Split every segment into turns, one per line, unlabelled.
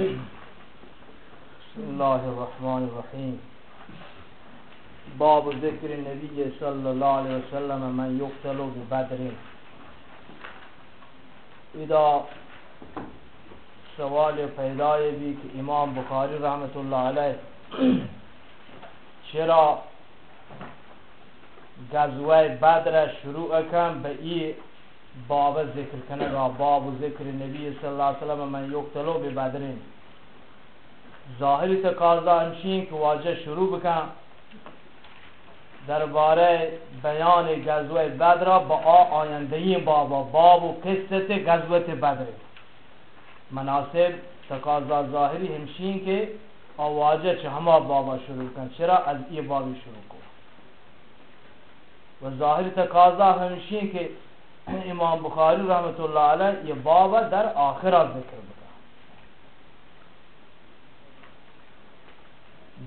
بسم الله الرحمن الرحيم باب ذكر النبي صلى الله عليه وسلم من يقتل ببدر. اذا سوال پیدای بھی کہ امام بخاری رحمت اللہ علیہ چرا غزوه بدر شروع کن به ای باب ذکر کنه، را باب ذکر نبی صلی اللہ علیہ وسلم من یقتلو ببدرین ظاهری تقاضا همچین که واجه شروع بکن. درباره بیان غزوه بدر با آ آینده بابا باب و قصت غزوه بدر. مناسب تقاضا ظاهری همشین که آواجه چه همه بابا شروع کن. چرا؟ از ای بابی شروع کن. و ظاهر تقاضا همشین که امام بخاری رحمت الله علیه یہ بابا در آخر ذکر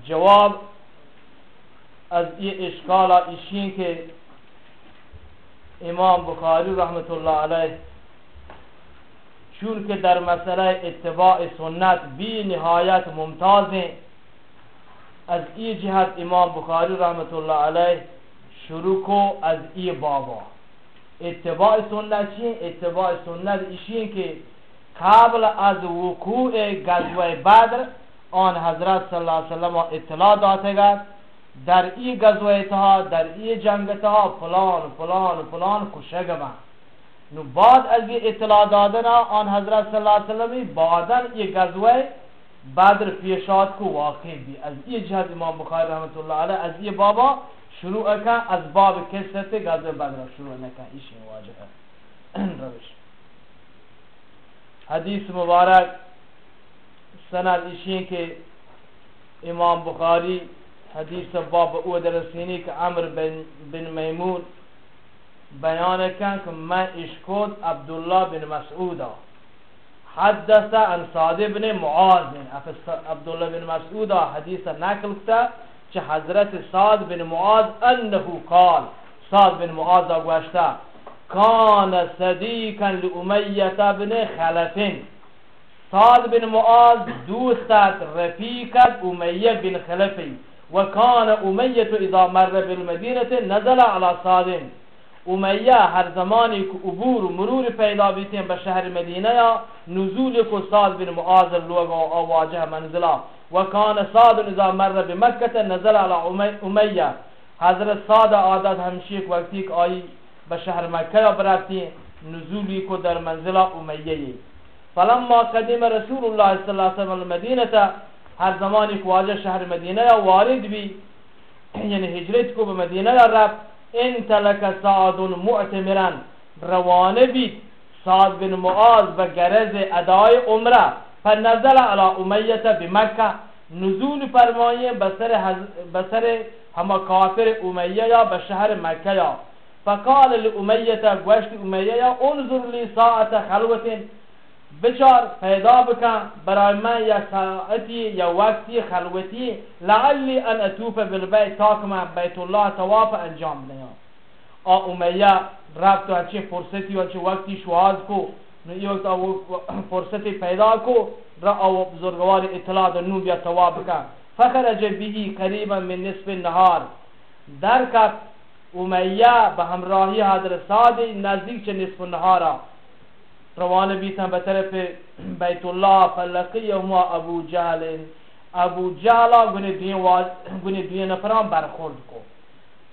جواب از یہ اشکال اشین کے امام بخاری رحمت اللہ علیہ چون کہ در مسئلہ اتباع سنت بی نہایت ممتاز ہیں از ای جہت امام بخاری رحمت اللہ علیہ شروع کو از ای بابا اتباع سنت چیئے اتباع سنت اشین کہ قبل از وقوع غزوہ بدر، آن حضرت صلی اللہ علیہ وسلم اطلاع داتے گا در ای گزوه تها در ای جنگ تها فلان فلان فلان کشه گما نو بعد از این اطلاع دادن آن حضرت صلی اللہ علیہ وسلم بعدا ای گزوه بدر پیشات کو واقع بھی از ای جهت امام بخاری رحمت اللہ علیہ از ای بابا شروع کن از باب کسرت گزوه بدر شروع نکن ایشی واجه روش. حدیث مبارک سند اشین که امام بخاری حدیث باب او درسینی که عمر بن, بن میمون بیان کن که من اشکود عبدالله بن مسعودا حدث عن صاد بن معاذ. عبدالله بن مسعودا حدیث نقل کتا چه حضرت صاد بن معاذ انه قال صاد بن معاذ گوشتا کان صدیقا لأمیت بن خلفین سعد بن معاذ دوستت رفیقت أمیة بن خلفی و کان أمیة اذا مر بالمدینة نزل على سعد امیه هر زمانی که عبور و مرور پیدا بیتیم به شهر مدینه یا نزول کو سعد بن معاذ لوگ و واجه منزلا و کان سعد اذا مر بمکه نزل على امیه حضرت سعد عادت همشیک وقتی که آئی به شهر مکه یا برفتی نزولی کو در منزل امیه فلما قدم رسول الله صلی الله علیه وسلم المدینه هر زمانی که واجه شهر مدینه وارد بی یعنی هجرت کو به مدینه رفت انطلق سعد معتمرا روانه بی سعد بن معاذ به غرض ادای عمره. فنزل على امیه بمکه. نزول فرمایه بسر حز... بسر همه کافر امیه یا به شهر مکه یا. فقال لامیه گوشت امیه یا، انظر لی ساعت خلوت. بچار پیدا بکن برای من یک ساعتی یا وقتی خلوتی، لعلی ان اتوف بالبیت تاک من بیت الله تواف انجام بدیم آ امیه، رفت و چه فرصتی و چه وقتی شواز کو، نو یہ وقت فرصتی پیدا کو، را او بزرگوار اطلاع در نو بیا تواف بکن فخرج به قریبا من نصف النهار. در کت امیه به همراهی حضرت سعد نزدیک چه نصف النهارا روان بیتن به طرف بیت الله فلقیه ما ابو جهل. ابو جهل گونه دوی نفران برخورد کو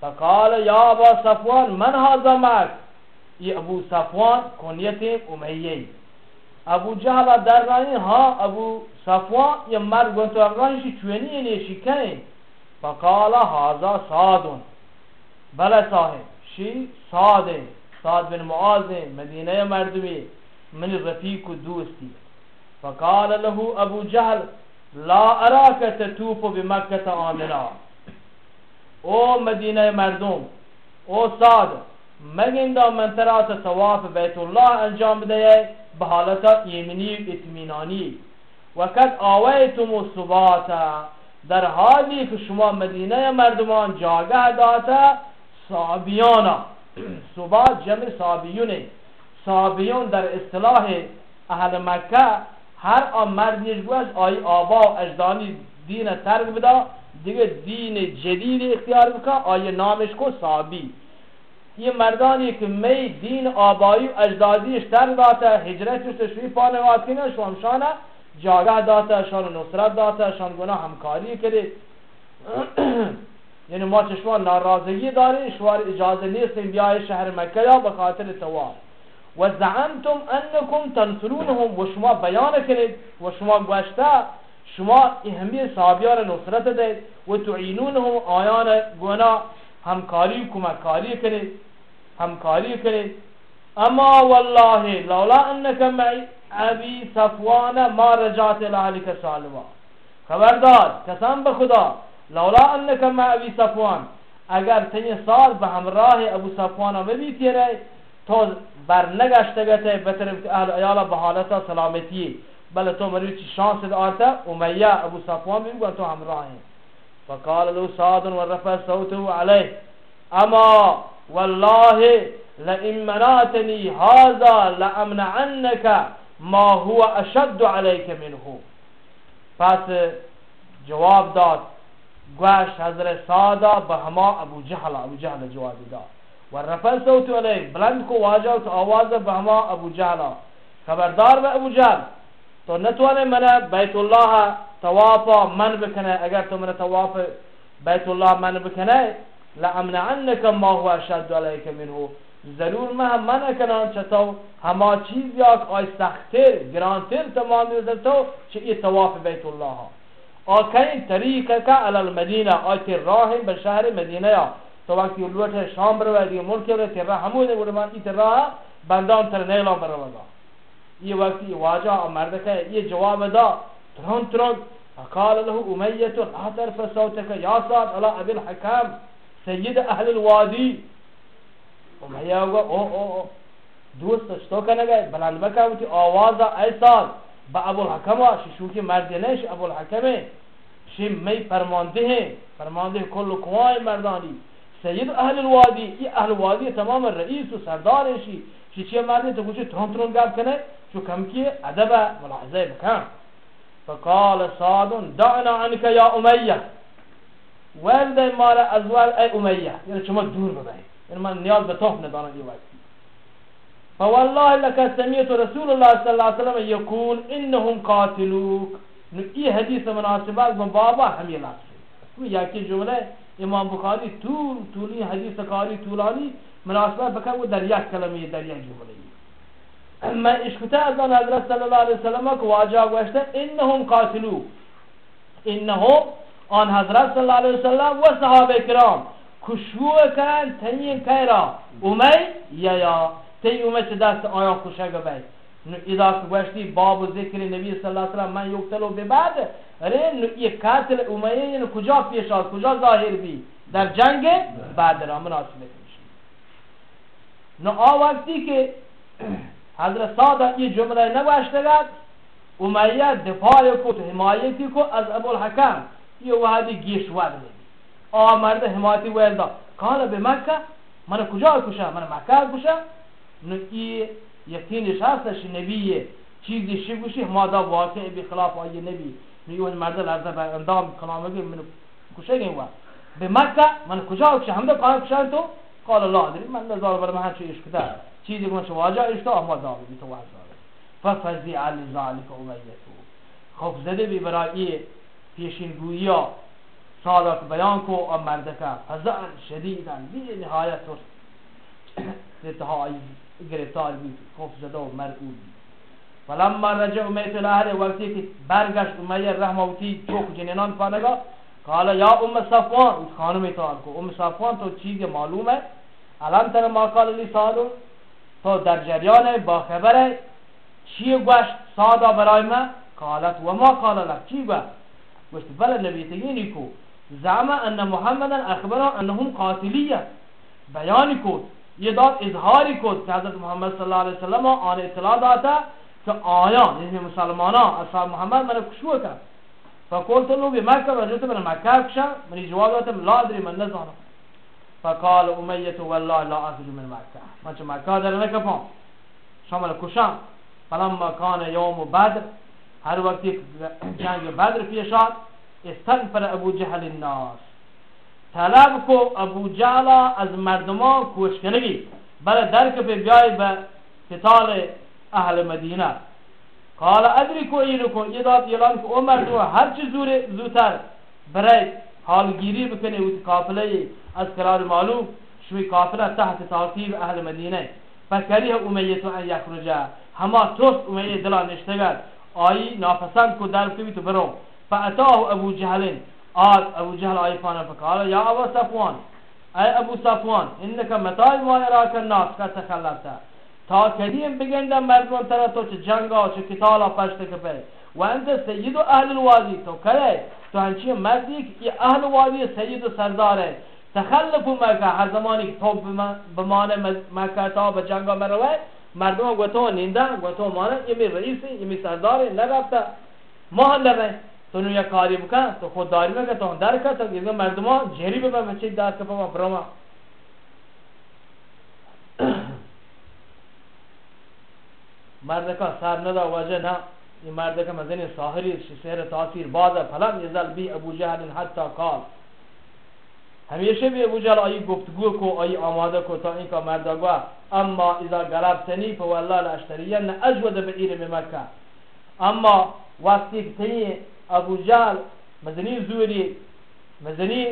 فقال، یا ابا صفوان، من هذا معك؟ یہ ابو صفوان، کنیت امیه. ابو جهل در رانی، ها ابو صفوان یہ مرد گونتو اگرانشی چوینی نیشی کنی فقال، هذا صادون بله صاحب، شی صاده. صاد بن معاذ، مدینه مردمی. من رفیق دوستی فقال له ابو جهل لا اراك تطوف بمكه آمنا او مدینه مردم، او ساد مگن دا من ترات تواف بیت الله انجام بده به حالت ایمنی و اطمینانی. وقت آویتم و ثباتا در حالی که شما مدینه مردمان جاگه داتا صابیانا ثبات جمع صابیونه صحابیون در اصطلاح اهل مکه، هر آن مردیش گوش آی آبا و اجدانی دین ترک بدا، دیگه دین جدید اختیار بکن آیه نامش کو صابی. یہ مردانی که می دین آبایی و اجدادیش ترک داتا هجرت و تشریف پانوات کنه، شمشانه، جاگه داتا شان نصرت داتا شان گناه همکاری کرد یعنی ما چشما ناراضگی داریم شوار اجازه نیستیم بیای شهر مکه یا بخاطر تواب و زعمتم انکم تنصرونهم، و شما بیان کنید و شما گوشتا شما اهمی صحابیان نصرت دید و تعینونهم آیان گناه. همکاری کمکاری کنید، همکاری کنید. اما والله، لولا انك معي ابي صفوان ما رجعت لك سالما. خبردار قسم بخدا لولا انك مع ابي صفوان، اگر تنی سال به همراه ابو صفوان آمدی تیره تو بر نگشتگته بطرف اهل ایالا به حالتا سلامتی. بل تو مریو چی شانس دارتا امیه ابو صفوان بیم تو همراه فقال له سعد ورفع صوته عليه اما والله لئن مناتني هذا لأمنعنك ما هو اشد عليك منه. پس جواب داد گوش حضرت سادا به هما ابو جهل ابو جهل جواب داد. و رفع صوت علیه بلند کو واجه تو آواز به هما ابو جهل خبردار به ابو جهل تو نتوانه من بیت الله توافا من بکنه اگر تو من تواف بیت الله من بکنه لامنعنك ما هو اشد عليك منه ضرور ما هم من کنان چطور هما چیز یا آی سختر گرانتر تمام نظر تو چه ای تواف بیت الله آکین طریقه که علی المدینه آی تر راه به شهر مدینه یا۔ تو وقتی لوٹ شام برو دیگه، ملک رو تر راه همونه بودو من ای تر راه بندان تر نیلان برو وگا یہ وقتی واجہ مرد که یہ جواب دا ترون ترون فقال له امیت، لا ترفع صوتك یا صاد علی ابی الحکام سید اهل الوادی. امیہ ہوگا او او او، دوست تو کنه گئے بلند بکا ہوتی آوازا ایسال با ابو الحکم ششو کی مرد نیش، ابو الحکم شی می فرمانده ہیں فرمانده کل قوای مردانی. سید اهل الوادی ای اهل الوادی تمام رئیس و سردار شی چی مرد تو کچھ ترون ترون گاب کنه شو کم کی ادب ملاحظه بکن. فقال صاد دعنا عنك يا امیہ. ولد مال ازوال ای امیہ یعنی شما دور ببین یعنی من نیاز به توف ندارم یہ وقت. فوالله لك سمعت رسول الله صلى الله عليه وسلم يقول انهم قاتلوك نو یہ حدیث مناسبات میں بابا ہمیں لفظ ہے یا کہ امام بخاری طول طولی حدیث کاری طولانی مناسبات بکر وہ در یک کلمه، در یک جمله. میں اشکتا از آن حضرت صلی اللہ علیہ وسلم کو واجہ گوشتا انہم قاتلوک انہم آن حضرت صلی اللہ علیہ وسلم و صحابہ کرام. کشو کن، تنین کیرا امی یا یا. تی اومد چه دست آیا خوشه گبه نو اذا گوشتی باب ذکر نبی صلی اللہ علیہ وسلم من یکتلو به بعد اره نو ای قتل امیه یعنی کجا پیش آد کجا ظاهر بی در جنگ بعد را مناسب کنش نو آ وقتی که حضرت ساده ای جمله نوشته نگوشتگد امیه دفاع کو تو حمایتی کو از ابو الحکم یہ وحدی گیش ود نبی آ مرد حمایتی ولدا کالا به مکه من کجا کشه من مکه کشه نو ای یقینش هستش نبیه. چیزی شی گوشی؟ ما دا واقع بی خلاف آیه نبی. نو یون مرد لرزه بر اندام کلامگی من کشه گیم و. به مکه من کجا؟ کشه هم دا کالا کشه تو؟ قال الله. ادري من نزار بر من چه اشکتا چیزی که من چه واجه اشتا اما دا بی تو واجه ففزی علی ذالک امیتو خوف زده بی برای پیشین گویا سادات بیان کو اور مرد کا فزعن شدیدا. بی نهایت انتهایی گرفتار بی خوف زده و مرعوب بی فلما رجع امیت الاهل، وقتی که برگشت، امیه رحموتی چوک جنینان پانگا قال، یا ام صفوان اس خانم اتحال کو. ام صفوان، تو چیز معلوم ہے علم تر ما قال لی سادو تو در جریان با خبر چی گوشت سادا برای ما قالت، و ما قال لك. چی گوشت گوشت بله، نبی تگینی کو. زعم ان محمد اخبره انهم قاتلیه. بیانی کو. یہ داد اظہاری کو کہ حضرت محمد صلی اللہ علیہ وسلم آن اطلاع داتا کہ آیا یعنی مسلمانا اصحاب محمد من کشو کا فقلت له بمكة رجلت من مكة كشا من جواب داتم لا ادري من نزانا فقال أمية والله لا أخرج من مكة ما چه مكة در نكفان شامل كشا فلما كان يوم بدر هر وقتی جنگ بدر پیش آد. استنفر ابو جهل الناس. طلب کو ابو جهل از مردمان کوشکنگی بله درک به بیای به قتال اهل مدینه. قال ادری کو اینو کو ایداد اعلان که او مردم هر چی زور زودتر برای حالگیری بکنه و قافله از قرار معلوم، شوی قافله تحت تعقیب اهل مدینه. فکریه امیتو ان یخرجه همه توست امیه دلا نشتگرد آئی ناپسند کو در کبی تو برو. فاتاه ابو جهل آد ابو جهل آئی پانا فقال، یا ابو صفوان، اے ابو صفوان، انکا متای ما یراک الناس کا تخلفتا تا کدیم بگنده مردمان ترا تو چه جنگا چه کتالا پشت کپه و انت سید اهل الوادی تو کره تو هنچی مردی که اهل وادی سید و سرداره تخلف مکه هر زمانی که تو بمانه مکه تا به جنگا مروه مردم گوتو نینده گوتو مانه یمی رئیسی یمی سرداره نرفته ما هم نره تو نو یک کاری بکن تو خود داری مکن تو در کن تو گیزه مردم ها جهری ببن بچه دست کپا ما برما۔ مردکا سر ندا وجه نه این مردکا مزنی ساحری سهر تاثیر بعد فلم یزل بی ابو جهل حتی قال۔ همیشه به ابو جهل آیی گفتگو کو آیی آماده کو، تا این که مردگو اما اذا غلبتنی فوالله لاشترین اجود بعیر بمکه اما وقتی که تنی ابو جهل مزنی زوری مزنی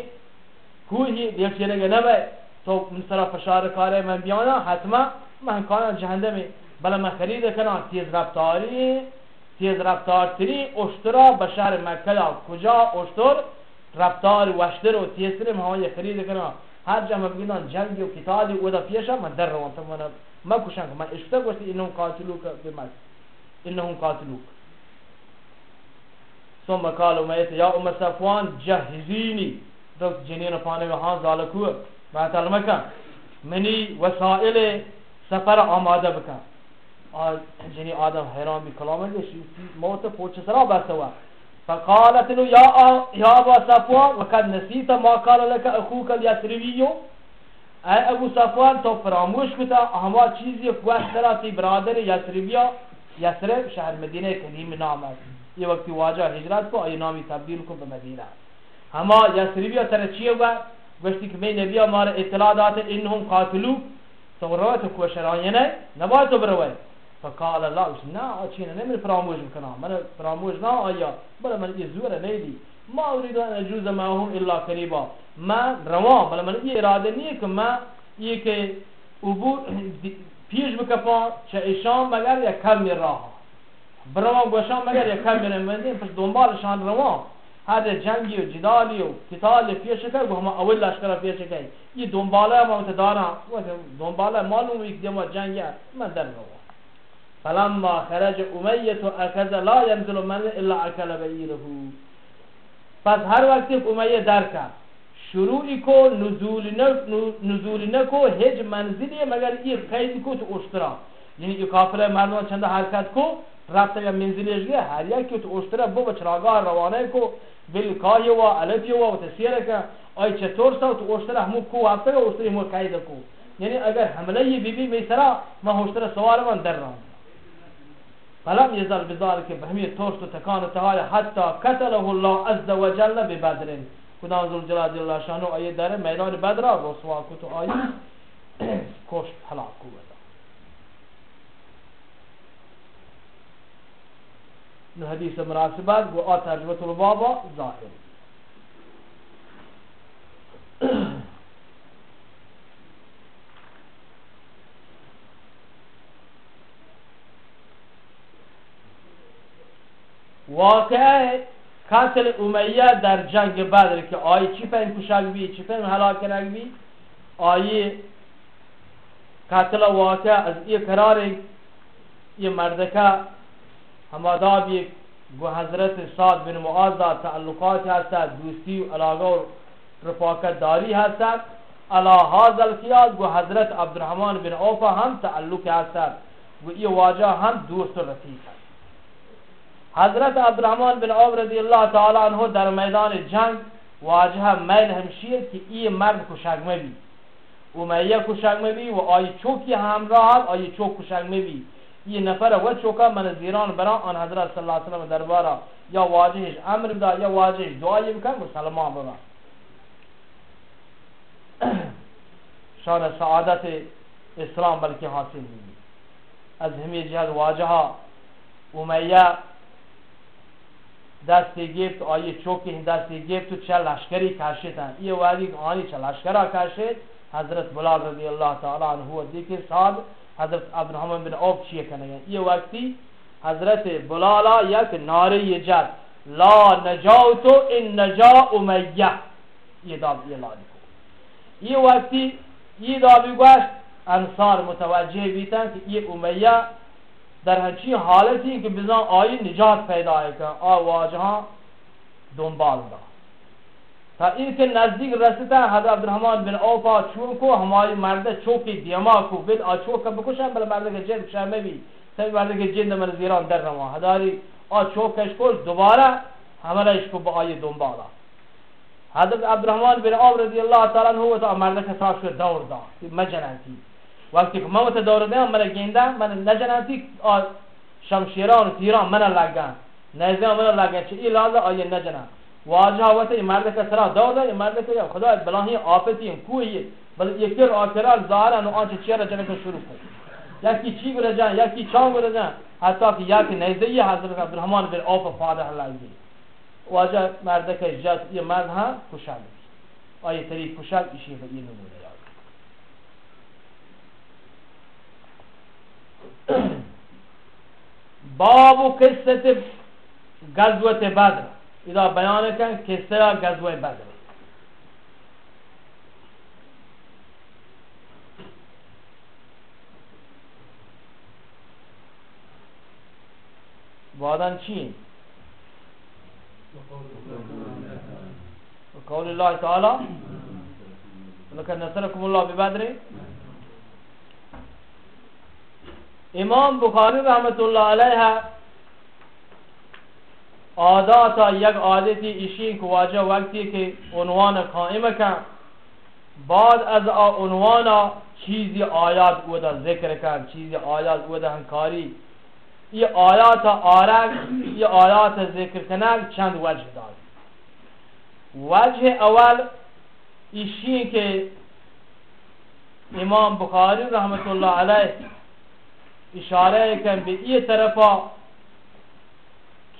کوهی دیفتی نگه نبه تو من سر فشار کاره من بیانا حتما من کانا جهندمی بله من خرید کنم تیز رفتاری تیز رفتارتری اشترا به شهر مکه کجا اشتر رفتار وشتر و تیسر مهای خرید کنم هر جمع بگیدن جنگی و کتالی او دا پیشم من در روان تو من ما کشن من اشتا گوشتی اینهم قاتلوک بمک اینهم قاتلوک ثم قال امیت یا ام صفوان جهزینی تو جنین پانه و هان زالکو بعد المکن منی وسائل سفر آماده بکن. جنی آدم حیران بی کلام ہے موت پوچھ سرا بس ہوا فقالت له يا يا ابو صفوان، وقد نسيت ما قال لك اخوك اليسربي اے ابو صفوان، تو فراموش کتا. ہما چیزی کو طرح تی برادر یسربیا یسرب شہر مدینہ قدیم نام ہے یہ وقت واجہ ہجرت کو ای نامی تبدیل کو به مدینہ ہما یسربیا تر چی ہوا گوشتی کہ میں نبی ہمارے اطلاع داتے انہم قاتلو تو روایت کو شرائع نہیں نبات تو بروائے فقال الله وش نا أشينا نمر فراموج بكنا من فراموج نا آيا بل من يزور نيدي ما أريد أن أجوز معهم إلا قريبا ما روان بل من إيه إرادة نية كما إيه كي عبور، پیش بکپا چه ایشان مگر یک کم راه بروان گوشان مگر یک کم می راه پس دنبالشان روان هر جنگی و جدالی و کتالی پیش کرد و همه اول لشکر پیش کرد یہ دنباله ما متدارا دنباله معلوم یک دیما جنگی من در روان فلما خرج امیت و اکد لا ينزل من الا اکل بعیره پس هر وقتی امیه در کرد شروعی کو نزول نکو نزول نکو هیچ منزلی مگر ای قید کو تو اشترا یعنی ای کافر مردم چند حرکت کو رفته یا منزلیش گه هر یکی تو اشترا بو بچراگاه روانه کو بالکای و علفی و تسیره که، آی چطور سا تو اشترا همو کو هفته و اشتری همو قید کو یعنی اگر حمله بی بی بیسرا ما اشترا سوار من در رام. فلم یزال يزل بذلك بهمية توست تكان تعالى حتى قتله الله عز وجل ببدر خدا ذو الجلال جل شانه اي دار ميدان بدر رسوا كتو اي كشت هلاك كوتا الحديث مناسبات و ترجمه البابا ظاهر. واقع قتل امیه در جنگ بدر که آیی چی فهم کشک بی چی فهم هلاک بی؟ آیی قتل واقع از ای قرار یہ مردکه همادا بی گو حضرت سعد بن معاذ تعلقات هستد دوستی و علاقه و رفاقت داری هستد علا هذا القیاس گو حضرت عبدالرحمن بن عوفه هم تعلق هستد و ای واجه هم دوست و رفیق هست حضرت عبدالرحمن بن عوف رضی اللہ تعالی عنہ در میدان جنگ واجه میل همشیه که ای مرد کشگمه بی امیه کشگمه بی و آی چوکی همراه آی چوک کشگمه بی یہ نفر و چوکا من زیران برا آن حضرت صلی اللہ علیہ وسلم دربارا. یا واجهش امر بدا، یا واجهش دعایی بکن مسلمان بدا شان سعادت اسلام بلکہ حاصل ہوئی از ہمی جہد واجہا امیہ دستی گفت آیه چوکی دستی گفت تو چه لشکری کشید ہیں یہ وادی آنی چه لشکرہ کشید، حضرت بلال رضی اللہ تعالی عنہ و دیکھ صاحب حضرت عبدالرحمن بن عوف چیئے کرنے یہ یعنی وقتی حضرت بلالا یک ناری جد، لا نجاوتو ان نجا امیہ یہ داب یہ لانی کو یہ وقتی یہ دابی گوشت انصار متوجہ بیتا کہ یہ امیہ در ہنچی حالتی کہ بزن آئی نجات پیدا ہے کہ آواجہاں دنبال دا تا این که نزدیک رسیدن حضرت عبدالرحمن بن اوفا چون کو ہماری مرد چوکی دیما کو بید آ چوک بکشن بل مرد که جن کشن مبی سبی مرد که جن من زیران در روا هداری آ چوکش کو دوباره حملش کو با آی دنبالا حضرت عبدالرحمن بن اوف رضی اللہ تعالی عنہ تو مرد که شد دور دا. مجننتی وقتی که من دور دیم من گینده من نجننتی شمشیران و تیران من لگن. نیزه من لگن. چه ای لازه آیه نجنن واجہ ہوتا ہے مرد کا سرا دو دا مرد کا خدا بلاہی آفتی ہیں کوئی ہے بل یہ کر آکرا زارا نو آنچہ چیرہ جنہ کو شروع کر یا کی چی گرہ جائیں یا کی چاں گرہ جائیں حتی کہ یا کی نیزی حضرت عبدالرحمن بن اوف فادہ اللہ جی واجہ مرد کا جات یہ مرد ہاں کشال آئی طریق کشال اسی ہے یہ نمودہ باب و قصت غزوت بدر. اذا بیان کن قصه غزوه بدر. بعدن چی قول الله تعالى لكن نصركم الله ببدر. امام بخاری رحمت اللہ علیہ عادات یک عادتی اشی کو واجہ وقتی کہ عنوان قائم کن بعد از عنوان چیزی آیات اودا ذکر کن چیزی آیات اودا ہنکاری یہ آیات آرک یہ آیات ذکر کنک چند وجہ دار وجہ اول اشی کہ امام بخاری رحمت اللہ علیہ اشارہ کن بھی یہ طرفا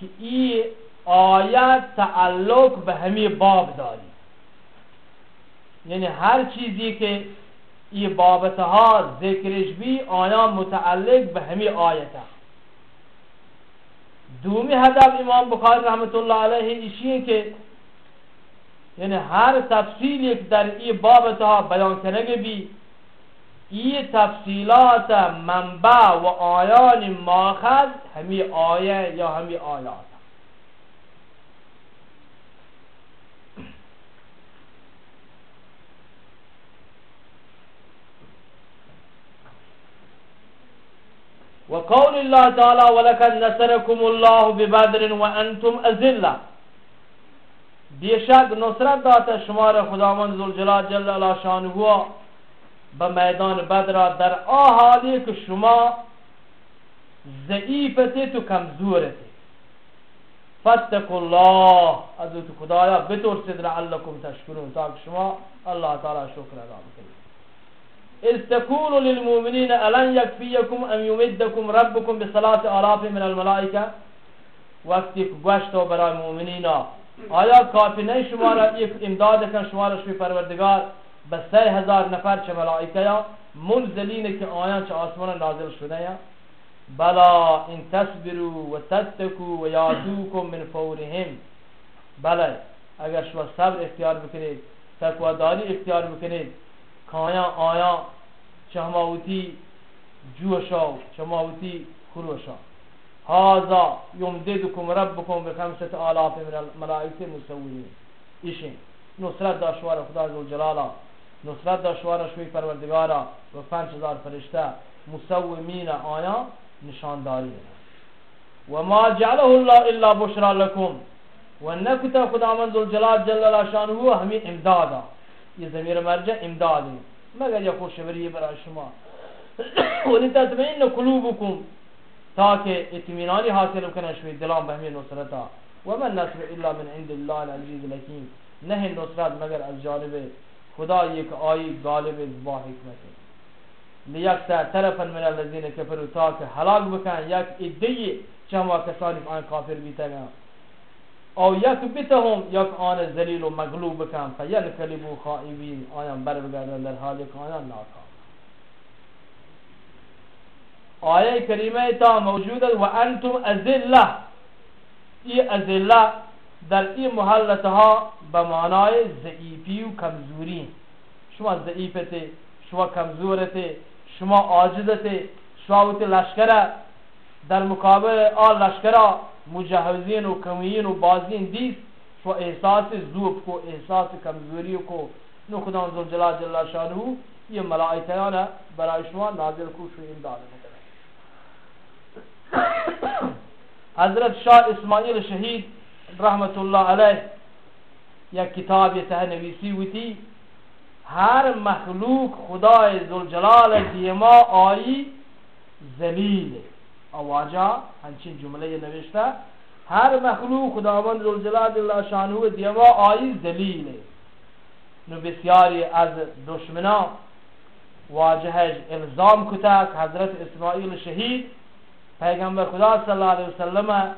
کہ ای آیت تعلق به همی باب داری یعنی هر چیزی که ای بابتها ذکرش بی، آیا متعلق به همی آیت ها. دومی هدف امام بخاری رحمت الله علیه ایشیه که یعنی هر تفصیلی که در ای بابتها بیان کنگه بی ای تفصیلات منبع و آیان ماخذ همی آیه یا همی آیات. و قول الله تعالی ولکن نصرکم الله ببدر و انتم ازله بیشک نصرت داده شما را خداوند زلجلال جل علا شانهو به میدان بدر در آ حالی که شما ضعیفتی تو کمزورتی فتق الله. از تو خدایا بترسید لعلکم تشکرون. تا شما الله تعالی شکر ادا بکنید. استقولوا للمؤمنين الان يكفيكم ان يمدكم ربكم بصلاه الاف من الملائكه وقتی گوشت برای مؤمنین آیا کافی نہیں شما را یک امداد کن شما را شوی پروردگار؟ به سه هزار نفر چه ملائکه یا، منزلین که آیان چه آسمان نازل شده یا. بلا این تصبرو و تتکو و یادوکم من فورهم. بله اگر شما صبر اختیار بکنید تقواداری اختیار بکنید که آیا آیا چه هماوتی جوشا چه هماوتی خروشا. هذا یمددکم ربکم به بخمسة آلاف من الملائکه مسویین. ایشین، نصرت داشوار خدا عزوجلالا نصرت داشوار شوی پروردگارا و پنج هزار فرشته مسومین آیا نشانداری و ما جعله الله الا بشرا لكم و نکتا خداوند الجلال جل شانه همین امدادا یہ ضمیر مرجع امدادی مگر یہ خوشبری برای شما. ولی تطمئن قلوبکم تاکہ اطمینانی حاصل کرنے شوی دلان به بہمی نصرتا ومن نصر الا من عند اللہ العزیز الحکیم. نہیں نصرت مگر از جانب خدا یک آئی غالب با حکمت لیکتا طرفا من الذین کفروا تاکہ حلاق بکن، یک ادئی چما کسانی آن کافر بیتا گا او یک بتهم یک آن ذلیل و مغلوب بکن. فینقلبوا خائبین، آیان بر بگردن در حال که آیان ناکام. آیه کریمه تا موجود و انتم ازله. ای ازله در این محلتها به معنای ضعیفی و کمزوری. شما ضعیفته شما کمزورته شما عاجزته شما وقت لشکره در مقابل آن لشکره مجهزین و کمیین و بازین دیست شما احساس زوب کو، احساس کمزوری کو. نو خدا جلال جلال شانه یہ ملائکیان برای شما نازل کو شو امداد حضرت شاہ اسماعیل شہید رحمت اللہ علیہ یا کتاب سهنویسی ویتی هر مخلوق خدای زلجلال دیما آیی زلیل اواجا هنچین جمله نوشته هر مخلوق خداوند زلجلال الله و دیما آیی زلیله نو بسیاری از دشمنا واجهش الزام کتک حضرت اسماعیل شهید پیغمبر خدا صلی الله علیه وسلم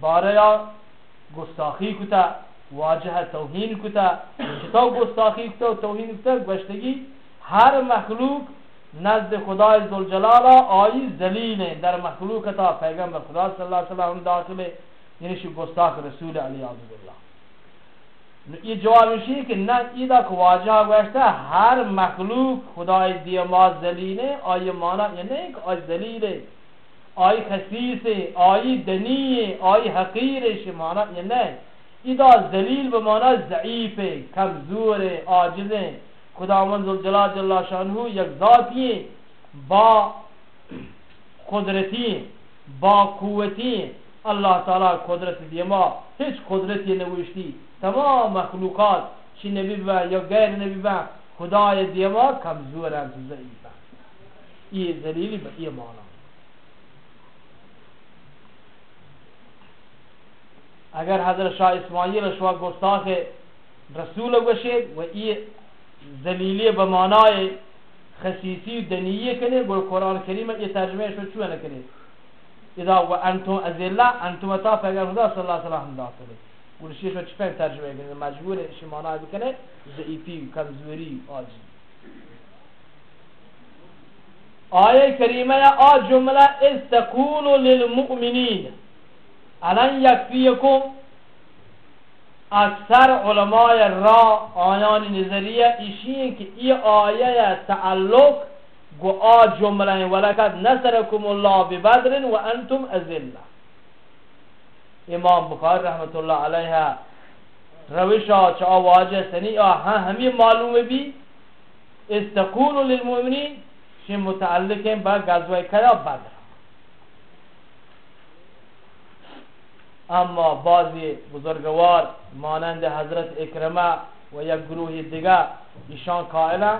باریا گستاخی کتک واجہ توہین کتا چطور گستاخی کتا و توہین کتا، گوشتگی ہر مخلوق نزد خدا ذوالجلالہ آئی ذلیل در مخلوق تا پیغمبر خدا صلی اللہ علیہ وسلم داخل ہے یعنی شی گستاخ رسول علی علیہ اللہ یہ جواب ہے کہ نہ ایدا کو واجہ گوشتا ہر مخلوق خدا دیما ذلیل ہے آئی مانا یعنی کہ آئی ذلیل ہے آئی خصیص آئی دنی آئی حقیر شمانا یہ نہیں. ادا ذلیل بمانا ضعیف، کمزور، عاجز خدا منظ الجلال جل شانہ یک ذاتی با قدرتی با قوتی اللہ تعالی قدرت دیما هیچ قدرتی نوشتی، تمام مخلوقات، چی نبی با یا غیر نبی با خدای دیما کمزور هم ضعیف یہ ذلیلی با یہ مانا اگر حضرت شاہ اسماعیل شوا گستاخ رسول گوشید و ای ذلیلی بمانای خصیصی دنیه کنه گل قرآن کریم یہ ترجمه شو چوه نکنه اذا و انتم ازلا انتم تا پیغمبر خدا صلی اللہ علیہ وسلم داخله گل شیش چی فهم ترجمه کنه مجبور شی شمانای بکنه ضعیفی، کمزوری آجی آیه کریمه آ جمله استقول للمؤمنین۔ الان یکفیکم اکثر علماء را آیان نظریه ایشین که ای آیه تعلق گو آ جمله ولکت نصرکم الله ببدر و انتم ازله امام بخاری رحمت الله علیه روشا چه آواجه سنی آها همین معلومه بی. استقول للمؤمنین شی متعلقین با غزوه کیا بدر. اما بعضی بزرگوار مانند حضرت اکرمه و یک گروه دیگه ایشان قائلن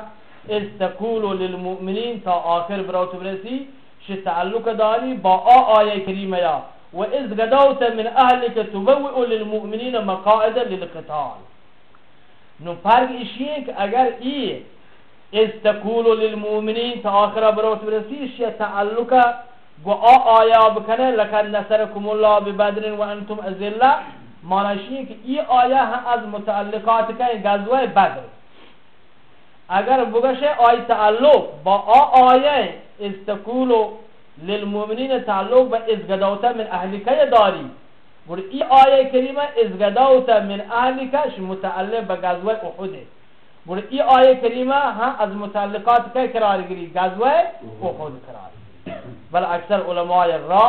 استقول للمؤمنین تا آخر براو برسی ش تعلق داری با آ آیه کریمه یا؟ و از غدوت من اهلک تبوئ للمؤمنین مقاعد للقتال. نو فرق ایشیه که اگر ای استقول للمؤمنین تا آخر براو برسی ش تعلق گو آ آیا بکنه لکن نصرکم الله ببدر و انتم ازله مانشی که ای آیه هم از متعلقات که غزوه بدر. اگر بگشه آی تعلق با آ آیه استقول للمؤمنین تعلق به ازگدوته من اهلکه داری. گوڑ ای آیه کریمه ازگدوته من اهلکه متعلق به غزوه احده گوڑ ای آیه کریمه هم از متعلقات که قرار گیری غزوه احد قرار. بل اکثر علماء را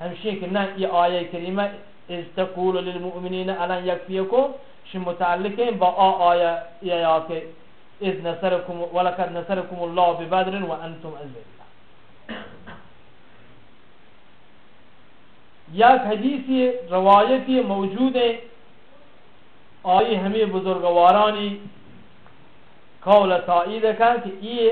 ہمشی کہ نہ یہ آیہ کریمہ از تقول للمؤمنین الان یکفیکم، شی متعلق ہیں با آ آیہ یا کہ اذ نصرکم ولقد نصرکم الله ببدر و وانتم اذلہ یک حدیثی روایتی موجود ہے آئی ہمیں بزرگوارانی قول تائید کن کہ یہ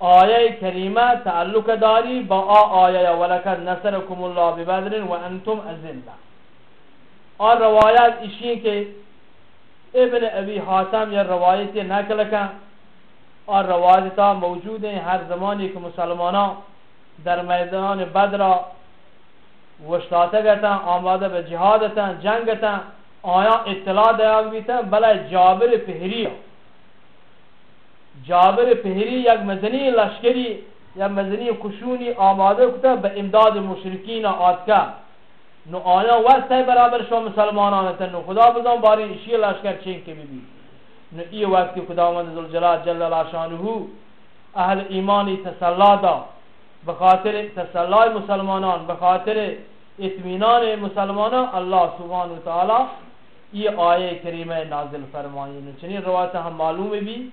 آیه کریمه تعلق داری با آ آیه ولکن نصرکم الله ببدر و انتم ازله آن روایت ایشی که ابن ابی حاتم یا روایتی نقل کن آن روایت ها موجود ہیں هر زمانی که مسلمانان در میدان بدر وشتاته گتن، آماده به جهادتن، جنگتن، آیا اطلاع دیاب بیتن؟ بله جابر پهری. جابر پهری یک مزنی لشکری، یک مزنی کشونی آماده کتا به امداد مشرکین آدکا نو آیا وقت برابر شما مسلمانان نو خدا بزن باری اشی لشکر چین که ببی نو ای وقتی خداوند ذوالجلال جل الله شانه، اهل ایمانی تسلا دا بخاطر تسلای مسلمانان بخاطر اطمینان مسلمانان، الله سبحانه و تعالی یہ آیه کریمه نازل فرمائی نو چنین روایت هم معلوم بھی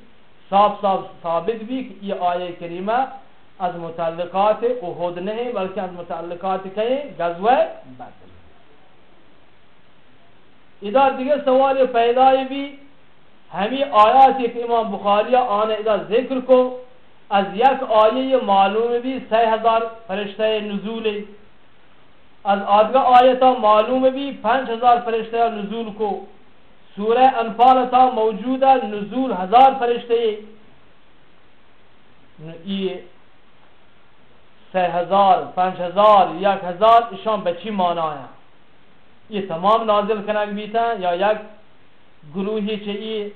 صاف صاف ثابت بھی کہ یہ آیه کریمه از متعلقات احد نہیں، بلکہ از متعلقات کہیں؟ غزوہ بدر۔ ادھر دیگر سوال پیدا بھی ہمیں آیات کہ امام بخاری آنے ادھر ذکر کو، از یک آیه معلوم بھی سی ہزار فرشتہ نزول۔ از آدگا آیتا معلوم بھی پنج ہزار فرشتہ نزول کو۔ سورہ انفال تا موجود نزول ہزار فرشتے یہ سی ہزار، پنج ہزار، یک ہزار اشان بچی مانا ہے یہ تمام نازل کنک بیتا یا یک گروہی چاہیے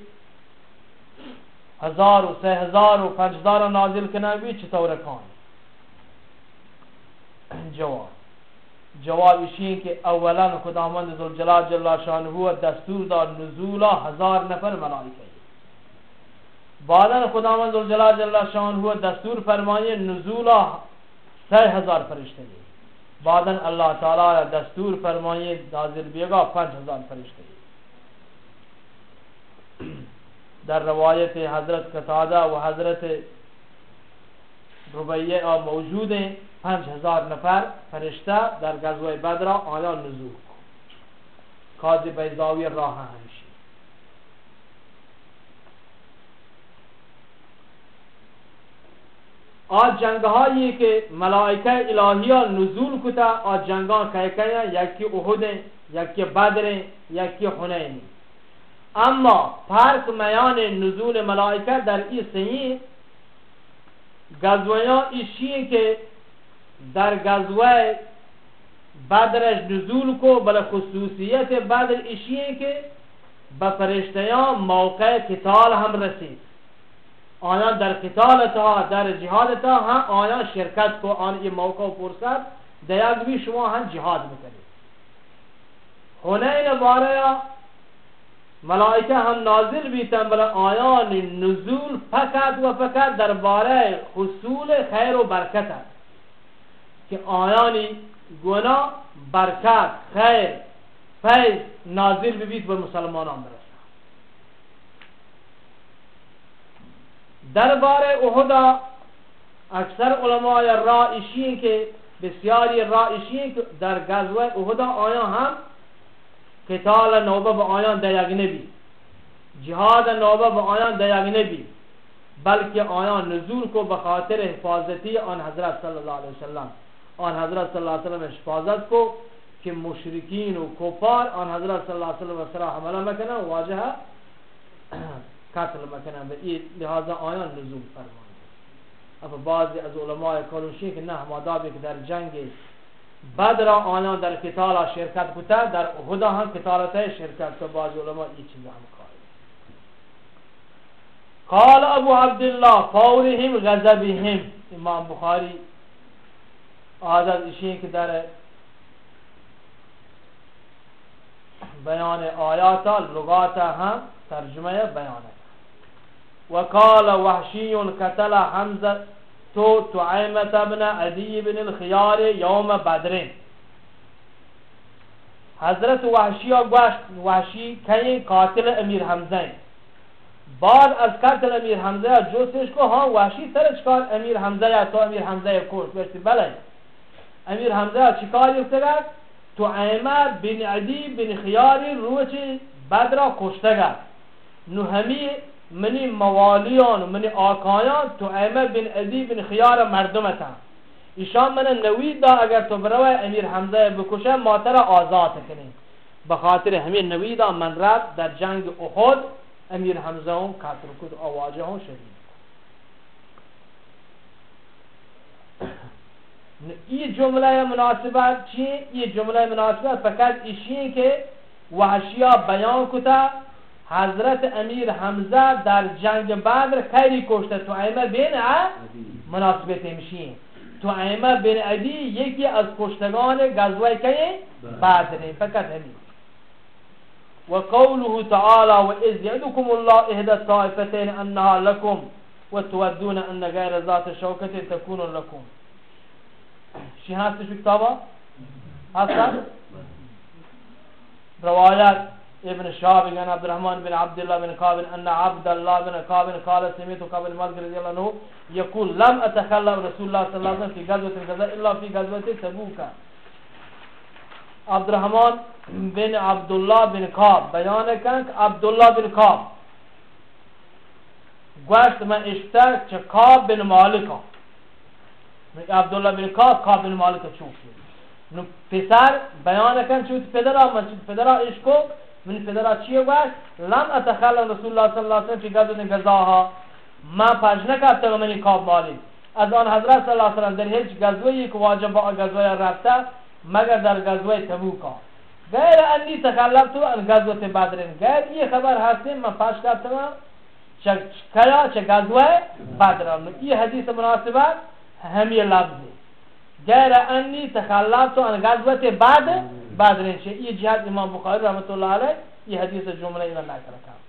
ہزار و سی ہزار و پنج ہزار نازل کنک بھی چطور کان جواب جواب اشین کہ اولا خداوند ذوالجلال جل شان ہوا دستور دار نزولا ہزار نفر ملائکہ بعدا خداوند ذوالجلال جل شان ہوا دستور فرمائے نزولا سی ہزار فرشتے بعدا اللہ تعالی دستور فرمائے نازل بیگا پانچ ہزار فرشتے در روایت حضرت قتادہ و حضرت ربیہ موجود ہیں۔ پنج هزار نفر فرشته در غزوه بدر آیا نزول کن. کاز بیضاوی راه همیشه آج جنگ هایی که ملائکه الهی ها نزول کتا، آج جنگ ها که که یکی احد، یکی بدر، یکی حنین. اما فرق میان نزول ملائکه در این سنی غزوه ها ایشیه که در غزوه بدرش نزول کو، بل خصوصیت بدر اشیه که به فرشتیان موقع قتال هم رسید. آیا در قتال تا در جهاد تا هم ہاں آیا شرکت کو، آن این موقع و فرصت دیگه شما هم جهاد میکنید حنین باره ملائکه هم نازل بیتن، بل آیان نزول فقط و فقط درباره حصول خیر و برکت است. که آیانی گناه، برکت، خیر، فیض نازل ببید به مسلمانان برسد درباره احدا اکثر علماء رائشی که بسیاری رائشی که در غزوه احدا آیا هم قتال نوبه به آیان دیگ نبی جهاد نوبه به آیان دیگ نبی بلکه آیان نزول کو بخاطر حفاظتی آن حضرت صلی اللہ علیہ وسلم. آن حضرت صلی اللہ علیہ وسلم حفاظت کو کہ مشرکین و کفار آن حضرت صلی اللہ علیہ وسلم سرا حملہ مکنن واجہ قتل مکنن و این لہذا آیان نزول فرمان اما بعضی از علماء کلوشی که نه مادابی که در جنگ بدر آیان در قتال شرکت کتا در احدا هم قتالت شرکت کتا بعضی علماء این چیز هم کاری. قال ابو عبدالله فورهم غزبهم امام بخاری عادت اشی که در بیان آیاتا لغاتا هم ترجمه بیانه وقال وحشی قتل حمزه تو تعیمت ابن عدی بن الخیار یوم بدرین حضرت وحشی گوشت وحشی کئی قاتل امیر حمزه بعد از قتل امیر حمزه جوستش کو ها وحشی سرش کار امیر حمزه یا تو امیر حمزه کشت بله. امیر حمزه چیکار کرد تو عیمه بن عدی بن خیاری روچ بدر را کشته کرد نو همی منی موالیان منی آکایان تو ایمه بن ادی بن خیار مردمتا ایشان من نوید دا اگر تو بروی امیر حمزه بکشه ماتر آزاد کنی. بخاطر همین نویدا من رفت در جنگ احد امیر حمزه هم کتر کد آواجه هم شدید یہ جملہ مناسبت چیئے، یہ جملہ مناسبت فقط ایشی کہ وحشیہ بیان کتا، حضرت امیر حمزه در جنگ بدر خیلی کشته تو ایمه بین مناسبت میشین تو ایمه بین عدی یکی از کشتگان غزوه که بدر فقط همین و قوله تعالى و اذ یعدكم الله اهدى الطائفتين انها لكم وتودون ان غير ذات شوكة تكون لكم شی هستش کتابا هست روایت، ابن شاب یعنی بن عبد الرحمن بن عبد الله بن كعب ان عبد الله بن كعب قال سمعت كعب بن مالك رضي الله عنه يقول لم اتخلى رسول الله صلى الله عليه وسلم في غزوه كذا الا في غزوه تبوك عبد الرحمن بن عبد الله بن كعب بیان کن عبد الله بن كعب گوشت من اشتر چه کعب بن مالک عبدالله بن کاف کاف بن مالک چوب نو پسر بیان کن چوت پدر آم چوت پدر عشق کو من پدر چیه گوش لم اتخلم رسول الله صلی الله علیه وسلم چی گزون نگذاها من پج نکرده و منی کاف مالی از آن حضرت صلی الله علیه وسلم در هیچ گزویی یک واجب با گزوی رفته مگر در گذوه تبوکا غیر انی تخلف تو ان گزوت بدرین غیر یه خبر هستیم من پش کرتم چه کلا چه گذوه بدرین این حدیث مناسبه. ہمی لفظ غیر انی تکلمتو ان غزوه بعد بدر چه یہ جهاد امام بخاری رحمت الله علیه یہ حدیث جمله اینا نقل کرد.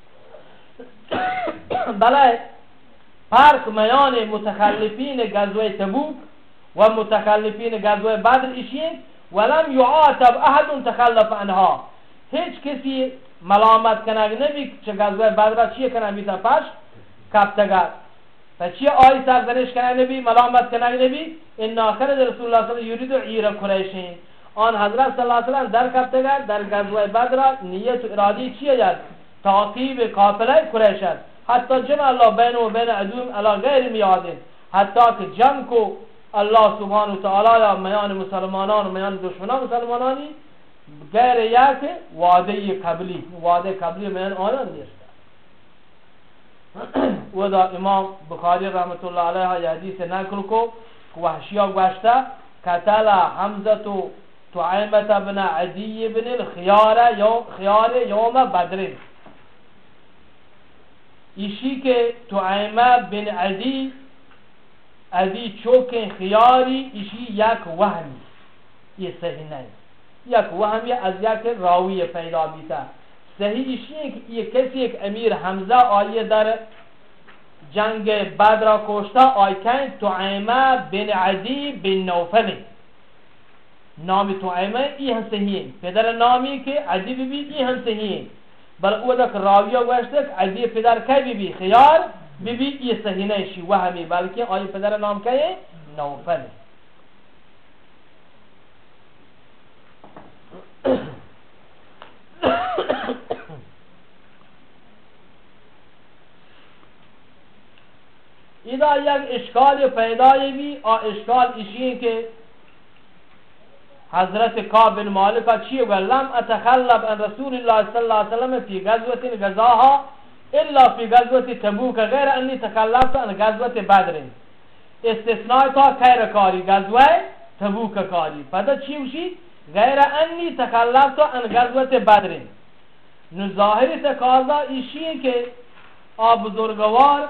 بلای فرق میان متخلفین غزوه تبوک و متخلفین غزوه بدر ایشین ولم يعاتب احد تخلف عنها هیچ کسی ملامت کنگ نبی چه غزوه بدر چیه کنگ بیتا پاش کفتگر و چیه آی سرزنش کنگ نبی ملامت کنگ نبی ان آخر رسول الله صلی الله یرید عیر قریشین آن حضرت صلی الله علیه وسلم در کفتگر در غزوه بدر نیت و ارادی چیه جد تعقیب قافله قریش است حتی جمع الله بین و بین عدوم علی غیر میادین حتی که جمع کو الله سبحانه وتعالى میان مسلمانان و میان دشمنان مسلمانانی غیر یک وعده قبلی وعده قبلی میان آنان نیست و دا امام بخاری رحمت الله علیه حدیث نقل کو وحشیا گوشته قتل حمزه تو تعیمت ابن عدی بن الخيار یوم خیار یوم بدر. ایشی که تعیمه بن عدی ادی چوکن خیاری ایشی یک وهمی یہ صحیح نہیں. یک وهمی از یک راوی پیدا بیتا. صحیح ایشی ہے کہ یہ کسی ایک امیر حمزہ آئیے در جنگ بدر کوشتا آئیکن تعیمہ بن عدی بن نوفل نامی تعیمہ ای ہم صحیح ہے پدر نامی کے عدی بی بی ای ہم صحیح ہے بل او دک راویہ گوشتک عدی پدر کی بی بی خیار بی بی یہ صحیح نہیں شی وہمی بلکہ آئی پدر نام کیا ہے نوفل یک اشکال پیدای بھی اور اشکال اسی کہ حضرت کعب بن مالک چیئے گا لم اتخلب ان رسول اللہ صلی اللہ علیہ وسلم فی غزوة غزاها الا فی غزوت تبوک غیر انی تکلمت عن غزوت بدر. استثناء تا خیر کاری غزوه تبوک کاری. پدا چی وشی؟ غیر انی تکلمت عن غزوت بدر. نو ظاهر تقاضا ایشیه که آ بزرگوار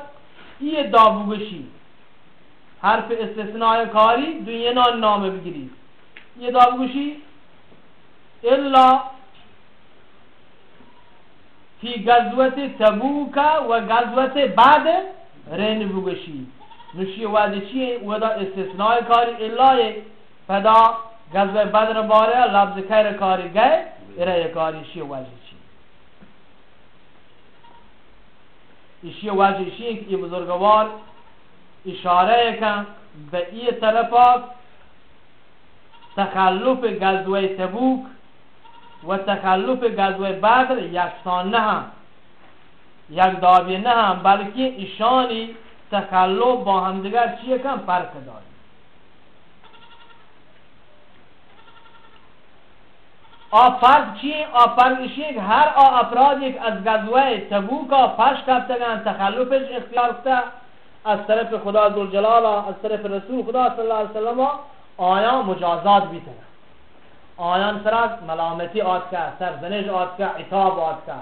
ای دابوگشی حرف استثناء کاری دنیا نام بگیری یہ دابوگشی الا فی غزوت تبوک و غزوت بعد رین بگشی نشی وادی چیه ودا استثناء کاری الای فدا غزوه بدر باره لفظ خیر کاری گه ارائه کاری شی وجه ایشی وجه چی که بزرگوار اشاره کن به ای طرفا تخلف غزوه تبوک و تخلف غزوه بدر یکسان نه هم یک دابی نه هم بلکه ایشانی تکلم با همدیگر چیه کن فرق داری آ فرق چیه آ فرق که هر آ یک از غزوه تبوک پش کفتگن تخلفش اختیار از طرف خدا ذوالجلال از طرف رسول خدا صلی الله علیه وسلم آیا مجازات بیتن. آیان سراز ملامتی آت که سرزنش آت که عطاب آت که.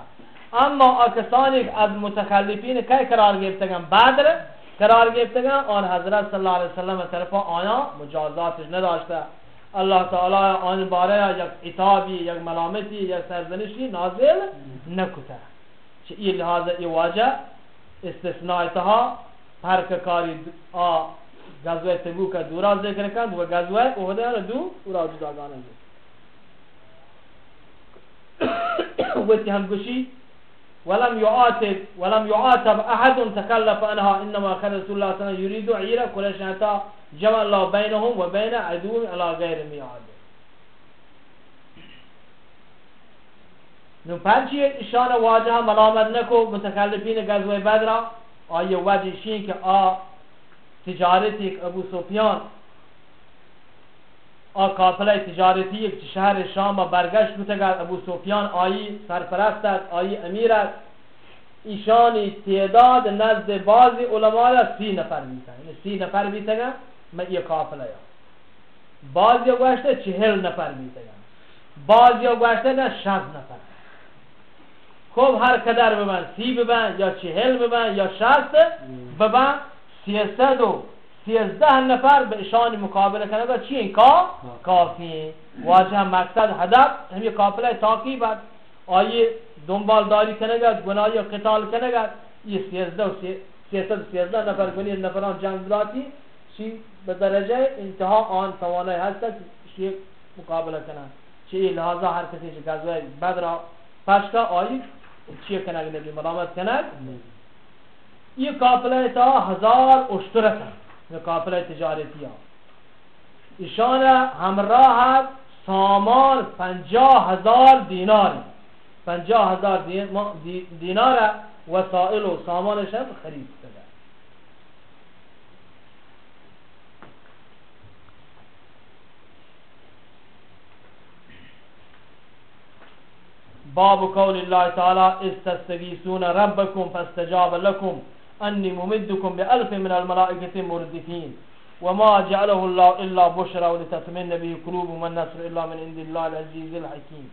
اما کسانی از متخلفین کی قرار گرفتگن بدر قرار گرفتگن آن حضرت صلی الله علیه وسلم طرف آیا مجازاتش نداشته. الله تعالی آن باره یک عطابی یک ملامتی، یک سرزنشی نازل نکته چه این لحاظ، ای واجه استثناء تها پرک کاری آ غزوه تبوک دورا ذکر کند و غزوه احد دو اورا جداگانه وتی هم گوشی ولم يعاتب ولم يعاتب أحد تكلف عنها إنما كان رسول الله صلى الله عليه وسلم يريد عيرا كل شهتا جمع الله بينهم وبين عدو على غير ميعاد. نو پنچی اشاره واجه ملامت نکو متکلفین غزوه بدر. آیه وجه شین که آ تجارتی ابو سفیان آ قافله تجارتی یک شهر شام برگشت بودگرد ابو سفیان آیی سرپرست است آیی امیر است. ایشانی تعداد نزد بعضی علما سی نفر بیتن یعنی سی نفر بیتگن ما یہ قافله یا بعضی گوشته چهل نفر بیتگن بعضی گوشته نه شد نفر. خب هر کدر ببن سی ببن یا چهل ببن یا شست ببن سیصد و سیزده نفر به اشان مقابله کنه چی این؟ کا؟ کافی. واجه مقصد هدف. همین قافله تاقیب است آیه دنبال داری کنه گناهی قتال کنه یہ سیزده و سیصد سیزده نفر کنی نفران جنگ براتی چی؟ به درجه انتها آن توانای هست که مقابله کنه چی لحاظا هر کسی که گزوه بدر پشکا آیه چی کنه نبی ملامت کنه؟ یہ قافلہ تا ہزار اشترک ہے قافلہ تجارتی ایشان همراه سامان پنجاه هزار دینار پنجاه هزار دینار وسائل و سامانش هم خرید کرده باب قول الله تعالى استستغيثون ربكم فاستجاب لكم أني ممدكم بألف من الملائكة مردفين. وما جعله الله إلا بشرى ولتتمن به قلوب من نصر إلا من عند الله العزيز الحكيم.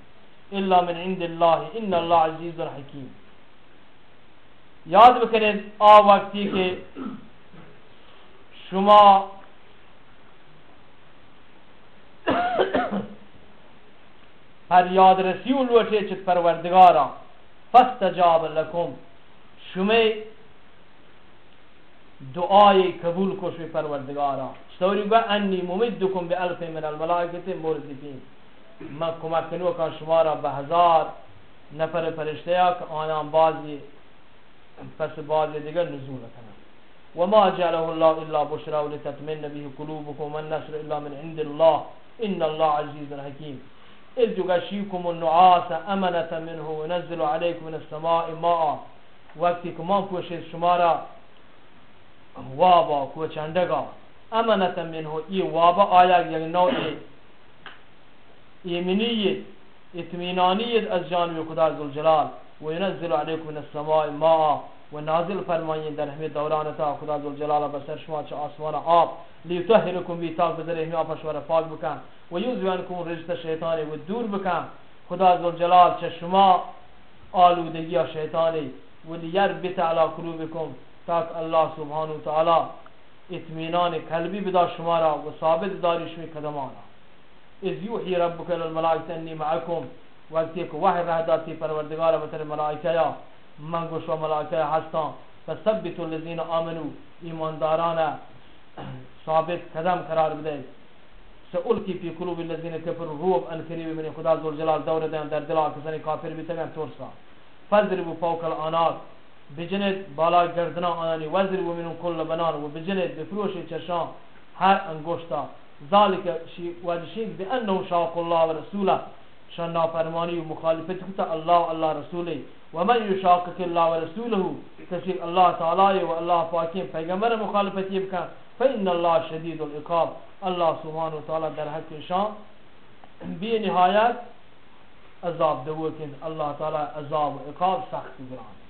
إلا من عند الله. إن الله عزيز الحكيم یاد بکنید آ وقتی که شما پر یاد رسی و لوٹے چت پروردگارا. فاستجاب لکم. شما دعای قبول کش پروردگارا. چطوری گوه انی ممدکم به الف من الملائکت مردفین من کمک کنو کن شما را به هزار نفر فرشته ها که آنان بازی پس بازی دیگر نزول کنن و ما جعله الله الا بشرا و لتطمئن به قلوبكم والنصر الا من عند الله. ان الله عزيز حكيم اذ يغشيكم النعاس امنه منه ونزل عليكم من السماء ماء. وقتی که ما پوشید شما را وابا کو چندگا۔ امانتا منه ای وابا آیا یک نوع ایمنیت اطمینانیت از جانب خدا ذوالجلال۔ و ینزل علیکم من السماء ماء۔ و نازل فرمایین در همه دوران تا۔ خدا ذوالجلال بسر شما چه آسمان آب۔ لیطهرکم بی تاک بذر همه آب شوار پاک بکن۔ و یوزوانکم رجت شیطانی و دور بکن۔ خدا ذوالجلال چه شما آلودگی شیطانی و لیر بیت علی قلوبکم۔ تاک اللہ سبحانہ وتعالی اطمینان قلبی بدا شمارا و ثابت داری شمی قدمانا۔ اذ یوحی ربک للملائکت انی معکم وقتی کہ وحی رہ داتی پروردگار بطر ملائکہ من گوش و ملائکہ ہستان فثبتوا الذین آمنوا ایمانداران ثابت قدم قرار بدے۔ سألقي في قلوب الذين كفروا الروب أن یعنی قريب من خدا ذو الجلال دور دين در دلا كساني كافر بيتگن تورسا فضربوا فوق الانات بجنید بالا گردنا آنانی وزر و منون کل بنان و بجنید بفروش چشان هر انگشتا ذالک شی وجشید بأنه شاق الله و رسوله. شان نافرمانی و مخالفت کتا الله و الله رسوله. ومن يشاقق الله ورسوله كثير الله تعالى والله پاکین پیغمبر مخالفتی بکن فإن الله شدید العقاب. الله سبحانه وتعالى در حق شان. بی نهایت عذاب دو کن الله تعالی عذاب و عقاب سخت گران.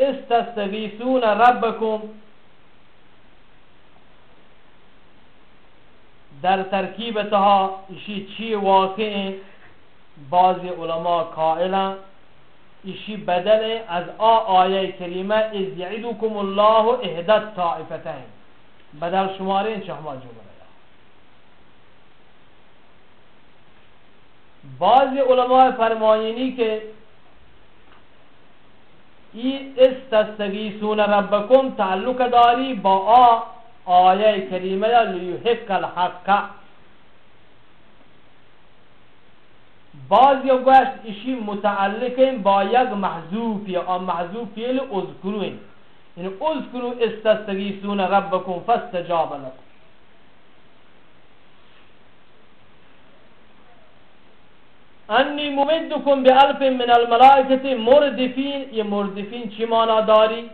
استستغیثون ربکم در ترکیب تها اشی چی واقع بعضی علماء قائلا اشی بدل از آ آیه کریمه از یعیدکم الله اهدت طائفتین بدل شماره این چهما جمله بعضی علماء فرماینی که استستغیثون ربکم تعلق داری با آ آیه کریمه لیحق الحق بعض یا گوشت ایشی متعلق با یک محذوف یا آن محذوف فیل اذکرو این اذکرو استستغیثون ربکم فاستجاب لکم انی ممدکم به الف من الملائکت مردفین، یہ مردفین چی مانا داری؟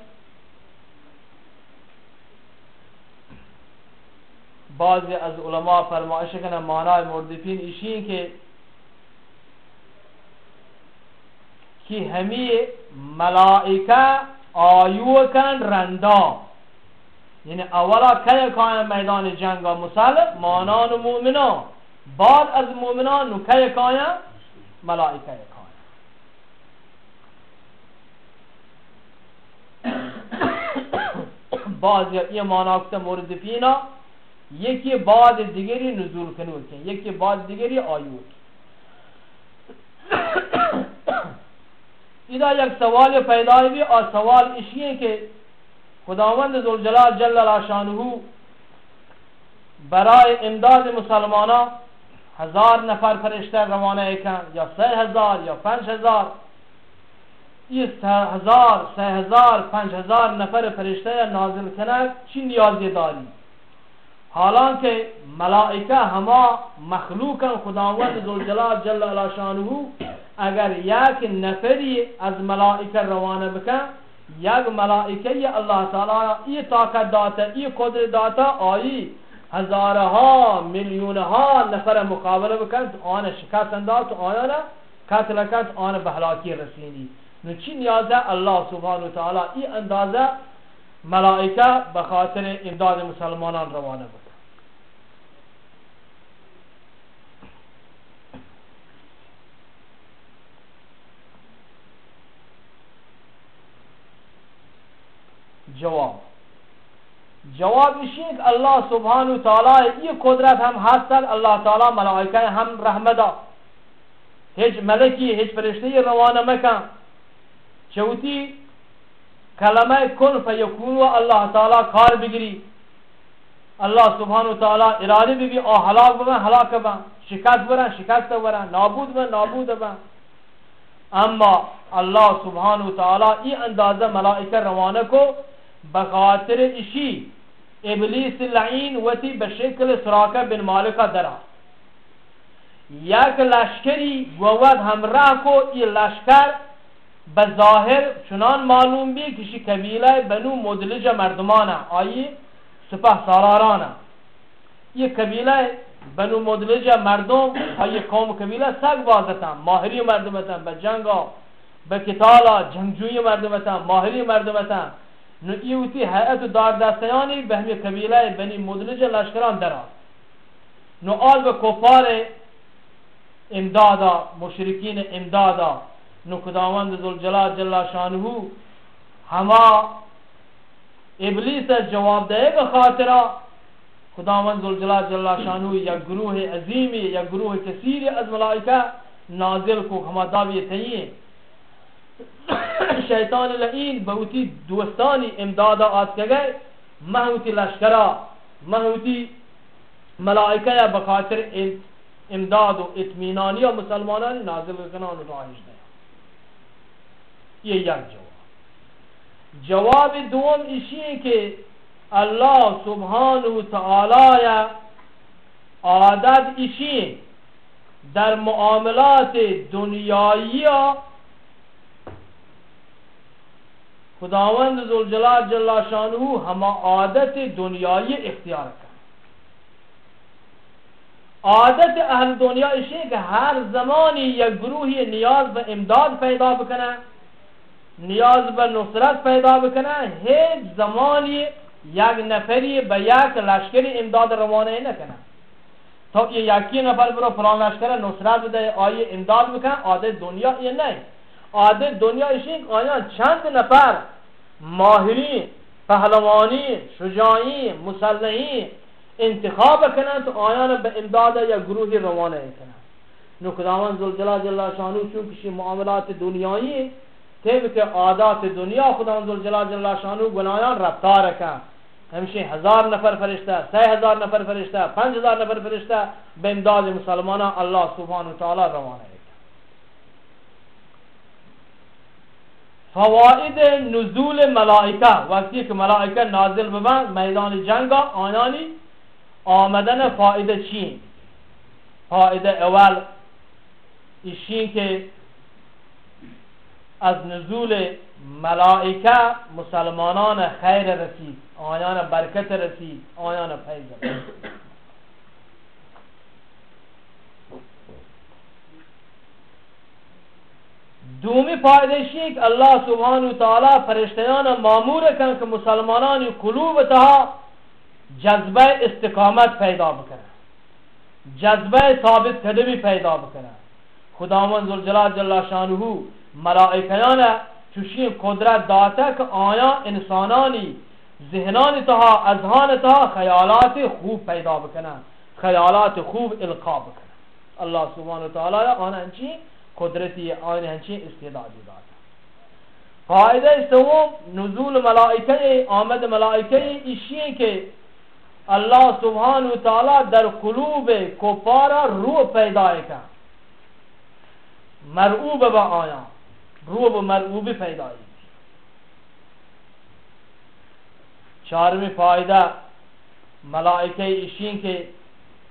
بعضی از علماء فرمایش کنن معنای مردفین ایشین که که همی ملائکه آیو کن رندا یعنی اولا که کان میدان جنگ و مسلم مانان و مؤمنان بعد از مؤمنان نو که کان ملائکه کان ہاں۔ بعض یا این معناکت مردفینا یکی بعد دیگری نزول کنو کن یکی بعد دیگری آیو ایدا یک سوال پیدا بھی، اور سوال اسی ہے کہ خداوند ذوالجلال جل شانہ برائے امداد مسلمانہ ہزار نفر فرشتہ روانہ کن یا سہ ہزار یا پنج ہزار یہ سہ ہزار سہ ہزار پنج ہزار نفر فرشتہ نازل کنک چی نیازی داری؟ حالانکہ ملائکہ ہما مخلوق خداوند ذوالجلال جل علی شانہ اگر یک نفری از ملائکہ روانہ بکن، یک ملائکہ اللہ تعالی یہ طاقت داتا یہ قدرت داتا آئی هزارها میلیونها نفر مقابله بکن آن شکست انداز آن قتل کس آن به هلاکی رسینی نو چی نیازه الله سبحانه و تعالی این اندازه ملائکه به خاطر امداد مسلمانان روانه بود جواب جواب اسی کہ اللہ سبحانہ و تعالی یہ قدرت ہم حاصل اللہ تعالی ملائکہ ہم رحمدہ ہج ملکی ہج فرشتی روانہ مکان چوتی کلمہ کن فیکون و اللہ تعالی کار بگری۔ اللہ سبحانہ و تعالی ارادی بھی بھی او حلاق ببن حلاق ببن شکست برن شکست برن نابود ببن نابود ببن اما اللہ سبحانہ و تعالی ای اندازہ ملائکہ روانہ کو بخاطر اشی ابلیس لعین وتی بشکل سراکه بن مالکه درا یک لشکری گوود همراه کو ای لشکر بظاهر چنان معلوم بی کشی کبیله بنو مدلج مردمانه. آیی سپه سالارانه یہ قبیله بنو مدلج مردم، آیی قوم قبیله سگ بازتن، ماهری مردمتن، به جنگا، به کتالا، جنگجوی مردمتن، ماهری مردمتن. نو ایوتی حیعت دار دستیانی به همی قبیله بنی مدلج لشکران درا. نو آل به کفار امدادا، مشرکین امدادا، نو خداوند ذوالجلال جل شانه ہما ابلیس جواب دے به خاطرہ خداوند ذوالجلال جل شانه یک گروه عظیمی یک گروه کثیر از ملائکه نازل کو ہما دعوی تیئے شیطان لعین بہتی دوستانی امداد آت کے گئے محوتی لشکرہ محوتی ملائکہ بخاطر امداد و اطمینانی و مسلمانانی نازل کنان و راہش دیا۔ یہ یک جواب۔ جواب دوم اسی ہے کہ اللہ سبحانہ و تعالی عادت اسی ہے، در معاملات دنیایی خداوند زلجلال جل شانه ہما عادت دنیایی اختیار کر عادت اہل دنیا اسی کہ ہر زمانی یک گروہی نیاز به امداد پیدا بکنه، نیاز به نصرت پیدا بکنه، هیچ زمانی یک نفری به یک لشکری امداد روانه نکنه. تا یکی نفر برو فلان لشکر نصرت بده، آیه امداد بکنه، عادت دنیا یہ نہیں عادت دنیا اسی آیا چند نفر ماهرین پهلوانی شجاعی مسلحین انتخاب کنن تو آیان به امداد یا گروه روانه کنن. نو خداوند ذوالجلال جل شانو چون کشی معاملات دنیایی تیب که عادات دنیا خداوند ذوالجلال جل شانو گنایان رفتار کن. ہمشی ہزار نفر فرشتہ، سی ہزار نفر فرشتہ، پنج ہزار نفر فرشتہ به امداد مسلمانان اللہ سبحانه وتعالی روانه فوائد نزول ملائکہ وقتی کہ ملائکہ نازل ببن میدان جنگ آیانی آمدن فائده چین. فائده اول ایشین که از نزول ملائکه مسلمانان خیر رسید آیان برکت رسید آیان فیض رسید. دومی فائده شیک الله سبحانه و تعالی فرشتیان مامور کن که مسلمانان قلوب تها جذبه استقامت پیدا بکنه جذبه ثابت قدمی پیدا بکنه خداوند ذوالجلال جل شانه ملائکیان چوشی قدرت داته که آیا انسانانی ذهنان تها اذهان تها خیالات خوب پیدا بکنه خیالات خوب القا بکنه الله سبحانه و تعالی آن هنچی قدرتی آن هنچی استعدادی داده فائده سوم نزول ملائکه آمد ملائکه ایشیه که الله اللہ سبحانہ وتعالی در قلوب کفارا روح پیدا کن مرعوب با آیا، روح مرعوب پیدا چارمی فائدہ ملائکہ اشین کے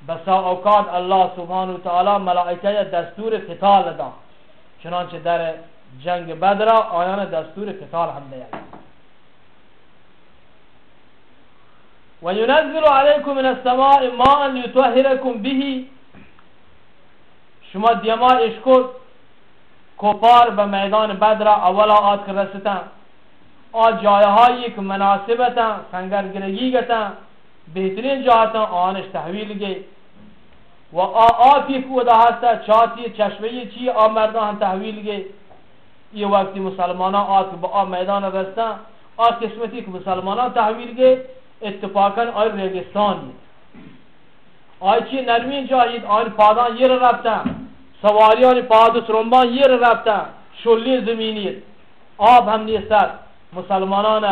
بسا اوقات اللہ سبحانہ وتعالی ملائکہ دستور قتال دا چنانچہ در جنگ بدرہ آیان دستور قتال ہم دیا وينزل عليكم من السماء ماء ليطهركم به. شما دیما اشکر کفار به میدان بدر اولا آت که رستن آ جایه هایی که مناسبتن سنگرگرگی گتن، بهترین جاهتن، آنش تحویل گی. و آ آفی که ودا هسته چاتی چشمه چی آ مردان هم تحویل گی. یہ وقتی مسلمانان آت که با آ میدان رستن آ قسمتی که مسلمانان تحویل گی اتفاقا آی ریگستانی آی چی؟ نرمین جایید آی پادان یر رفتن. سواریان پاد و سرنبان یر رفتن. شلی زمینی. آب هم نیستد مسلمانان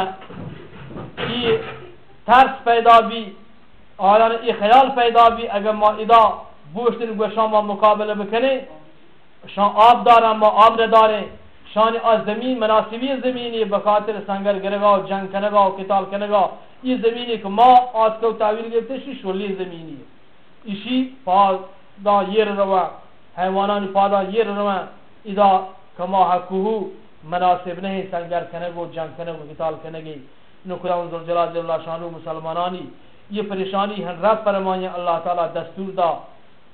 ای ترس پیدا بی آیان ای خیال پیدا بی اگر ما ادا بوشتن گوشان ما مقابله بکنه شان آب دارن، ما آب نداره شان از زمین مناسبی زمینی بخاطر سنگر گرگا و جنگ کنگا و کتال کنگا یہ زمینی که ما آج کو تعویل گرفته شی شلی زمینی. ایشی پادا یر روا حیوانان پادا یر روا. اذا کما حقوهو مناسب نہیں سنگر کنگو، جنگ کنگو، قتال کنگی. نکران ذوالجلال جل اللہ شانو مسلمانانی. یہ پریشانی ہن رب فرمائیں، اللہ تعالی دستور دا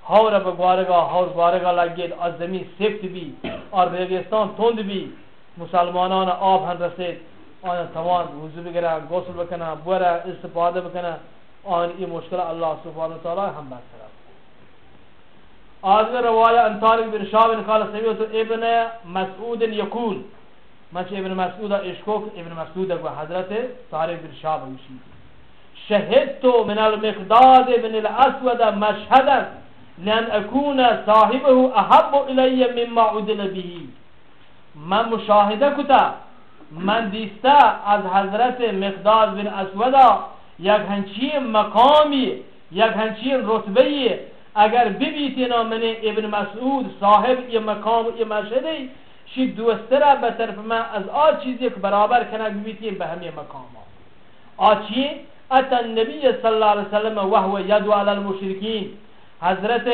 ہور بگوارگا ہور گوارگا لگید از زمین سفت بھی، اور ریگستان تند بھی۔ مسلمانان آب ہن رسید آیا تمام وضو بگیرا غسل بکنه بوره استفاده بکنه آن این مشکل الله سبحانه وتعالى هم برطرف آدم روایه ان طارق بن شاب قال سمعت ابن مسعود يقول مش ابن مسعود اشكوك ابن مسعود و حضرت طارق بن شاب وشي شهدت من المقداد بن الأسود مشهدا لأن أكون صاحبه أحب إلي مما عدل به. من مشاهدة كتا من دیسته از حضرت مقداد بن اسودا یک هنچین مقامی یک هنچین رتبه اگر ببیتینا من ابن مسعود صاحب یه مقام یه مشهده شی دوسته به طرف من از آ چیزی که برابر کنه ببیتیم به همه مقام ها. آچی؟ اتا النبی صلی اللہ علیہ وسلم وهو یدو علی المشرکین حضرت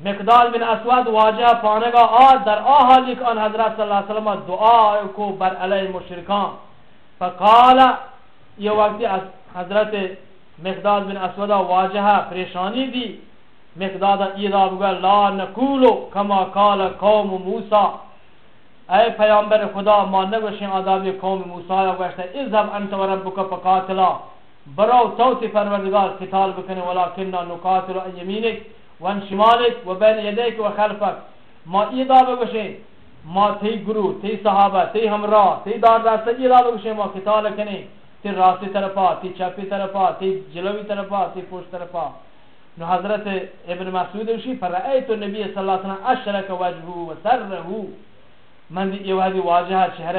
مقدال بن اسود واجہ پانگا آ در آ حالی کہ ان حضرت صلی اللہ علیہ وسلم دعا کو بر علیہ مشرکان فقال یہ وقتی حضرت مقداد بن اسود واجہ پریشانی دی مقداد ایدا بگا لا نقولو کما قال قوم موسیٰ اے پیامبر خدا ما نگوشیں آدابی قوم موسیٰ یا گوشتا اذهب انت و ربک فقاتلا براو توتی پروردگار قتال بکنی ولیکننا نقاتل ان یمینک و وان شمالک و بین یدیک و خلفک ما ایدا بگوشیں ما تی گروہ تی صحابہ تی ہمراہ تی دار راستہ ایدا بگوشیں ما قتال کنی تی راستی طرفا تی چپی طرفا تی جلوی طرفا تی پوش طرفا نو حضرت ابن مسعود وشی فرأیت النبی صلی اللہ علیہ وسلم اشرک وجهه و سره من دی یہ وحدی واجہ شہر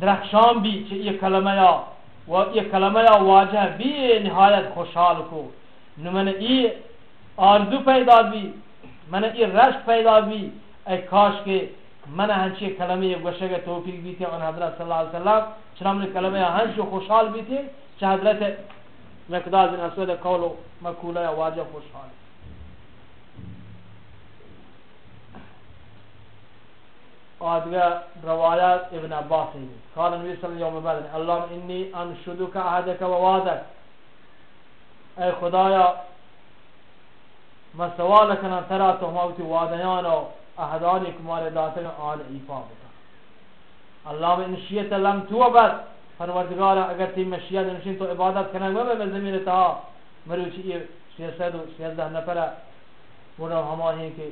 درخشان بھی چھ یہ کلمہ یا و یہ کلمہ یا واجہ بھی نہایت خوشحال کو. نو من ای آرزو پیدا بھی من ای رشک پیدا بھی اے کاش کے من ہنچی کلمہ یہ گوشہ توفیق بھی تھے ان حضرت صلی اللہ علیہ وسلم. چنام نے کلمہ یا ہنچ خوشحال بھی تھے چھ حضرت مقدار بن اسود قول و مقوله یا واجه خوشحال آدگا روایات ابن عباس ہے۔ قال نبی صلی اللہ علیہ وسلم اللہم انی انشدک عهدک و وعدک۔ اے خدایا ما سوالک نا ترا تو موتی وعدیان و احدانی کمار داتن آن ایفا بکا۔ اللہم انشیت لم توبت پروردگار اگر تی مشیت نشین تو عبادت کنن و به زمین تا مروچی یہ سیاست و سیازده نفره ورنو ہمانی کہ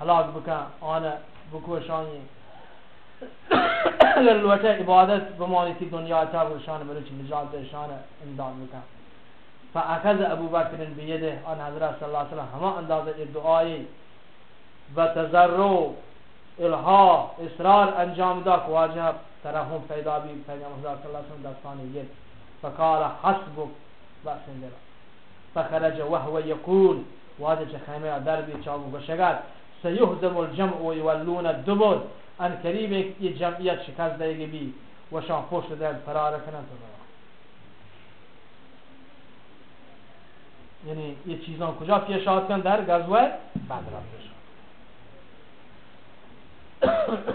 حلاق بکن آن بکوشانی اگر لوٹه عبادت بمانی تی دنیا تا بشان مروچی نجات شان امداد بکن۔ فاخذ ابو بکر بیده آن حضرت صلی اللہ علیہ وسلم ہما اندازه دعایی و تذرو الها اصرار انجام دا کو واجب ترحم پیدا بھی پیغمبر خدا صلی اللہ علیہ وسلم دستانی یہ۔ فقال حسبك بس اندرا فخرج وهو يقول واجه خیمه در بی چاو گشگد سيهزم الجمع و الدبر ان قریب یه جمعیت شکست دیگه بی و شان پشت در فرار کنند یعنی یه چیزان کجا پیش آتن در گزوه بدر پیش آتن